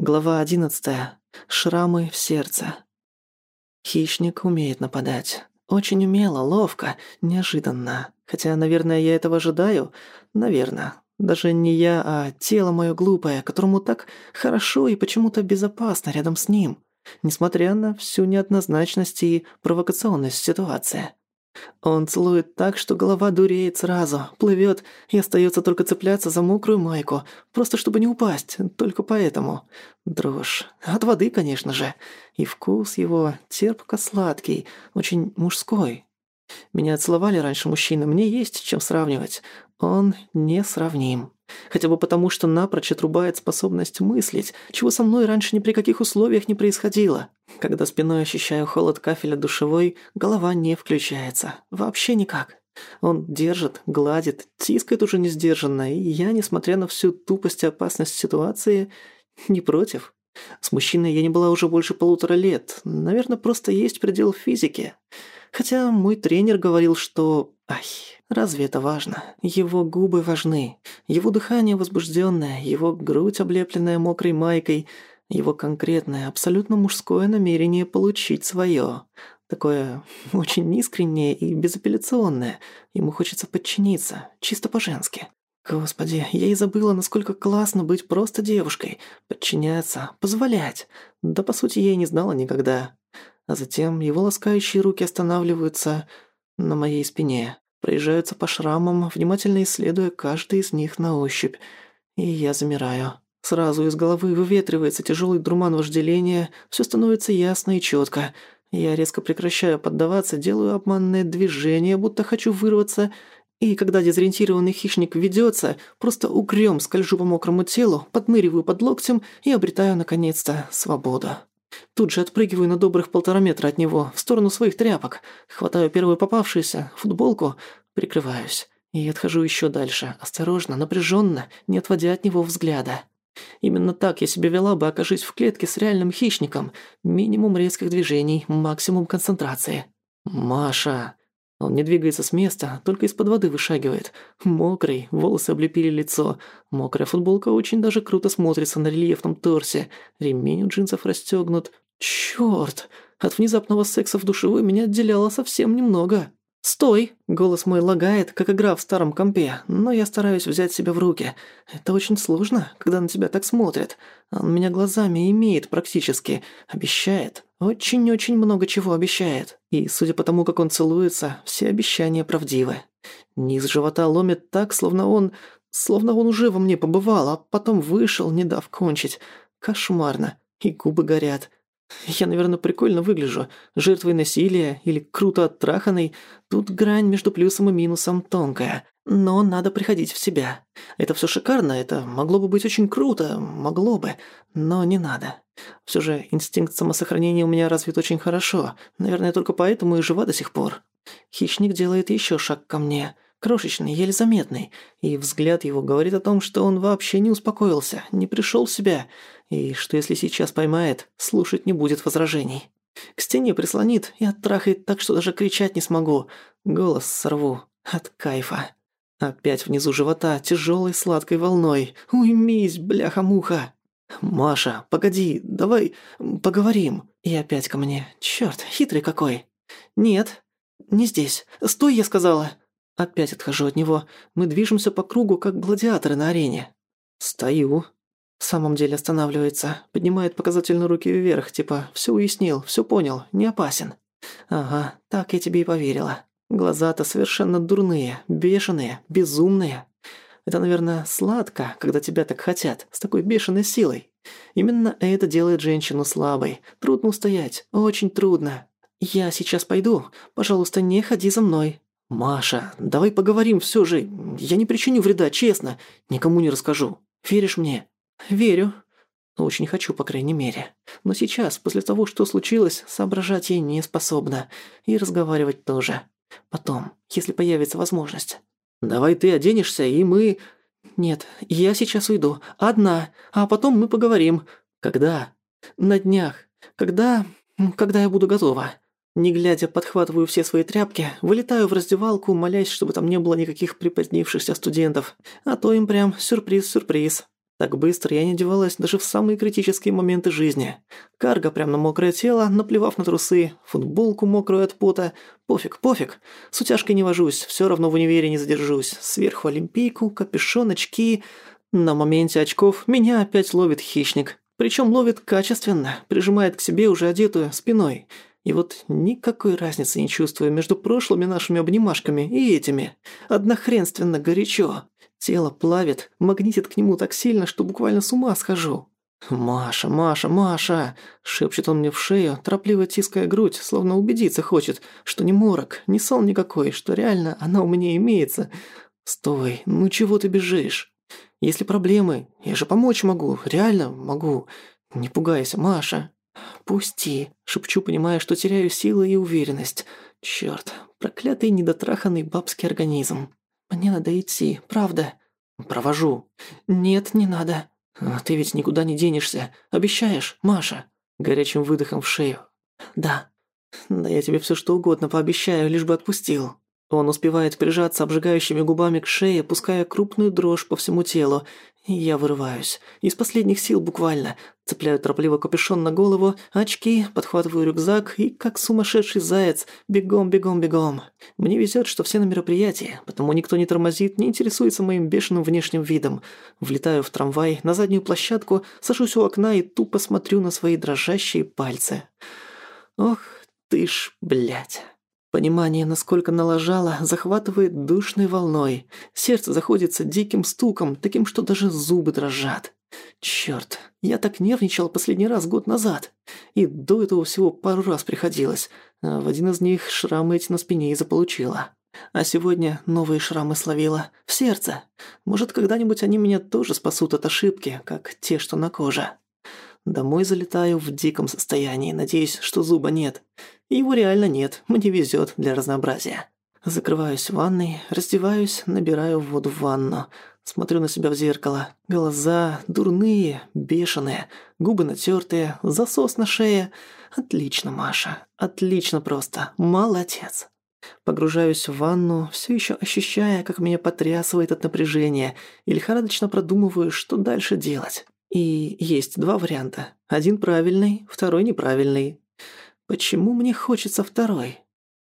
Глава одиннадцатая. Шрамы в сердце. Хищник умеет нападать. Очень умело, ловко, неожиданно. Хотя, наверное, я этого ожидаю. Наверное. Даже не я, а тело моё глупое, которому так хорошо и почему-то безопасно рядом с ним. Несмотря на всю неоднозначность и провокационность ситуации. Он целует так, что голова дуреет сразу, плывет и остается только цепляться за мокрую майку, просто чтобы не упасть, только поэтому. Дрожь. От воды, конечно же. И вкус его терпко-сладкий, очень мужской. Меня целовали раньше мужчины, мне есть чем сравнивать. Он несравним. Хотя бы потому, что напрочь отрубает способность мыслить, чего со мной раньше ни при каких условиях не происходило. Когда спиной ощущаю холод кафеля душевой, голова не включается. Вообще никак. Он держит, гладит, тискает уже не сдержанно, и я, несмотря на всю тупость и опасность ситуации, не против. С мужчиной я не была уже больше полутора лет. Наверное, просто есть предел физики. Хотя мой тренер говорил, что... Ай, разве это важно? Его губы важны. Его дыхание возбужденное, его грудь, облепленная мокрой майкой, его конкретное, абсолютно мужское намерение получить свое. Такое очень искреннее и безапелляционное. Ему хочется подчиниться, чисто по-женски. Господи, я и забыла, насколько классно быть просто девушкой. Подчиняться, позволять. Да, по сути, я и не знала никогда. А затем его ласкающие руки останавливаются на моей спине, проезжаются по шрамам, внимательно исследуя каждый из них на ощупь. И я замираю. Сразу из головы выветривается тяжелый дурман вожделения, все становится ясно и четко. Я резко прекращаю поддаваться, делаю обманное движение, будто хочу вырваться, и когда дезориентированный хищник ведется, просто укрем скольжу по мокрому телу, подныриваю под локтем и обретаю, наконец-то, свободу. Тут же отпрыгиваю на добрых полтора метра от него, в сторону своих тряпок, хватаю первую попавшуюся, футболку, прикрываюсь. И отхожу еще дальше, осторожно, напряженно, не отводя от него взгляда. Именно так я себя вела бы, окажись в клетке с реальным хищником. Минимум резких движений, максимум концентрации. «Маша!» Он не двигается с места, только из-под воды вышагивает. Мокрый, волосы облепили лицо. Мокрая футболка очень даже круто смотрится на рельефном торсе. Ремень у джинсов расстёгнут. Чёрт! От внезапного секса в душевой меня отделяло совсем немного. «Стой!» – голос мой лагает, как игра в старом компе, но я стараюсь взять себя в руки. Это очень сложно, когда на тебя так смотрят. Он меня глазами имеет практически, обещает. Очень-очень много чего обещает. И, судя по тому, как он целуется, все обещания правдивы. Низ живота ломит так, словно он... Словно он уже во мне побывал, а потом вышел, не дав кончить. Кошмарно. И губы горят. Я, наверное, прикольно выгляжу. Жертвой насилия или круто оттраханной. Тут грань между плюсом и минусом тонкая. Но надо приходить в себя. Это все шикарно, это могло бы быть очень круто, могло бы, но не надо. Все же инстинкт самосохранения у меня развит очень хорошо. Наверное, только поэтому и жива до сих пор. Хищник делает еще шаг ко мне. Крошечный, еле заметный. И взгляд его говорит о том, что он вообще не успокоился, не пришел в себя и что если сейчас поймает, слушать не будет возражений. К стене прислонит и оттрахает так, что даже кричать не смогу. Голос сорву. От кайфа. Опять внизу живота тяжелой сладкой волной. Уймись, бляха-муха. «Маша, погоди, давай поговорим». И опять ко мне. Чёрт, хитрый какой. «Нет, не здесь. Стой, я сказала». Опять отхожу от него. Мы движемся по кругу, как гладиаторы на арене. Стою. В самом деле останавливается, поднимает показательно руки вверх, типа «всё уяснил, всё понял, не опасен». Ага, так я тебе и поверила. Глаза-то совершенно дурные, бешеные, безумные. Это, наверное, сладко, когда тебя так хотят, с такой бешеной силой. Именно это делает женщину слабой. Трудно устоять, очень трудно. Я сейчас пойду, пожалуйста, не ходи за мной. Маша, давай поговорим всё же. Я не причиню вреда, честно. Никому не расскажу. Веришь мне? «Верю. Очень хочу, по крайней мере. Но сейчас, после того, что случилось, соображать я не способна. И разговаривать тоже. Потом, если появится возможность. Давай ты оденешься, и мы...» «Нет, я сейчас уйду. Одна. А потом мы поговорим. Когда?» «На днях. Когда... когда я буду готова». Не глядя, подхватываю все свои тряпки, вылетаю в раздевалку, молясь, чтобы там не было никаких припозднившихся студентов. А то им прям сюрприз-сюрприз. Так быстро я не одевалась даже в самые критические моменты жизни. Карга прямо на мокрое тело, наплевав на трусы, футболку мокрую от пота. Пофиг, пофиг. С утяжкой не вожусь, все равно в универе не задержусь. Сверху олимпийку, капюшон, очки. На моменте очков меня опять ловит хищник. Причем ловит качественно, прижимает к себе уже одетую спиной. И вот никакой разницы не чувствую между прошлыми нашими обнимашками и этими. Однохренственно горячо. Тело плавит, магнитит к нему так сильно, что буквально с ума схожу. «Маша, Маша, Маша!» – шепчет он мне в шею, торопливо тиская грудь, словно убедиться хочет, что не морок, не сон никакой, что реально она у меня имеется. «Стой, ну чего ты бежишь? Если проблемы, я же помочь могу, реально могу. Не пугайся, Маша!» «Пусти!» – шепчу, понимая, что теряю силы и уверенность. Чёрт, проклятый недотраханный бабский организм. Мне надо идти, правда. Провожу. Нет, не надо. А ты ведь никуда не денешься. Обещаешь, Маша? Горячим выдохом в шею. Да. Да я тебе все что угодно пообещаю, лишь бы отпустил. Он успевает прижаться обжигающими губами к шее, пуская крупную дрожь по всему телу, я вырываюсь. Из последних сил буквально. Цепляю торопливо капюшон на голову, очки, подхватываю рюкзак и, как сумасшедший заяц, бегом, бегом, бегом. Мне везет, что все на мероприятии, потому никто не тормозит, не интересуется моим бешеным внешним видом. Влетаю в трамвай, на заднюю площадку, сажусь у окна и тупо смотрю на свои дрожащие пальцы. Ох ты ж, блядь. Понимание, насколько налажало, захватывает душной волной. Сердце заходится диким стуком, таким, что даже зубы дрожат. Чёрт, я так нервничал последний раз год назад. И до этого всего пару раз приходилось. А в один из них шрамы эти на спине и заполучила. А сегодня новые шрамы словила. В сердце. Может, когда-нибудь они меня тоже спасут от ошибки, как те, что на коже. Домой залетаю в диком состоянии, надеюсь, что зуба нет. Его реально нет, мне везет для разнообразия. Закрываюсь в ванной, раздеваюсь, набираю воду в ванну. Смотрю на себя в зеркало. Глаза дурные, бешеные, губы натертые, засос на шее. Отлично, Маша. Отлично просто. Молодец. Погружаюсь в ванну, все еще ощущая, как меня потрясывает от напряжения, и лихорадочно продумываю, что дальше делать. И есть два варианта. Один правильный, второй неправильный. Почему мне хочется второй?